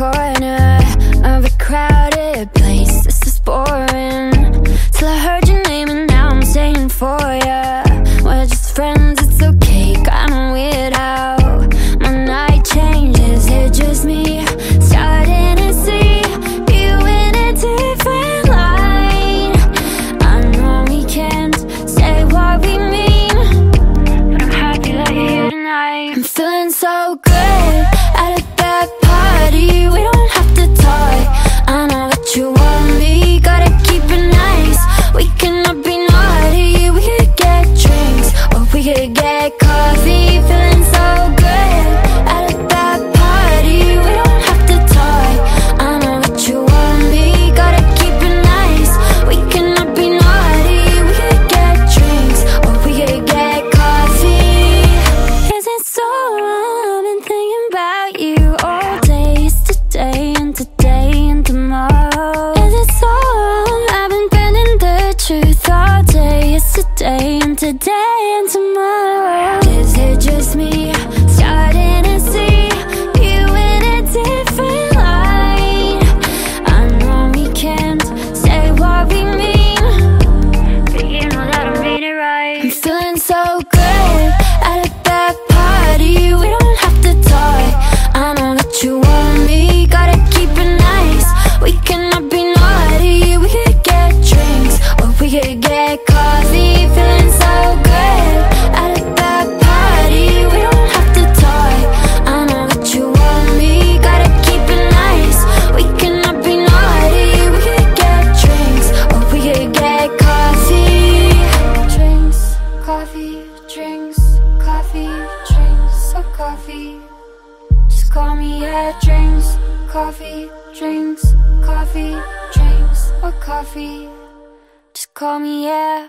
corner of a crowded place. This is boring. Till I heard your name and now I'm saying for ya. We're just friends. so good at that party. We don't have to talk. I know that you want me. Gotta keep it nice. We cannot be naughty. We could get drinks or we could get coffee. coffee. Just call me at drinks, coffee, drinks, coffee, drinks, or coffee. Just call me yeah.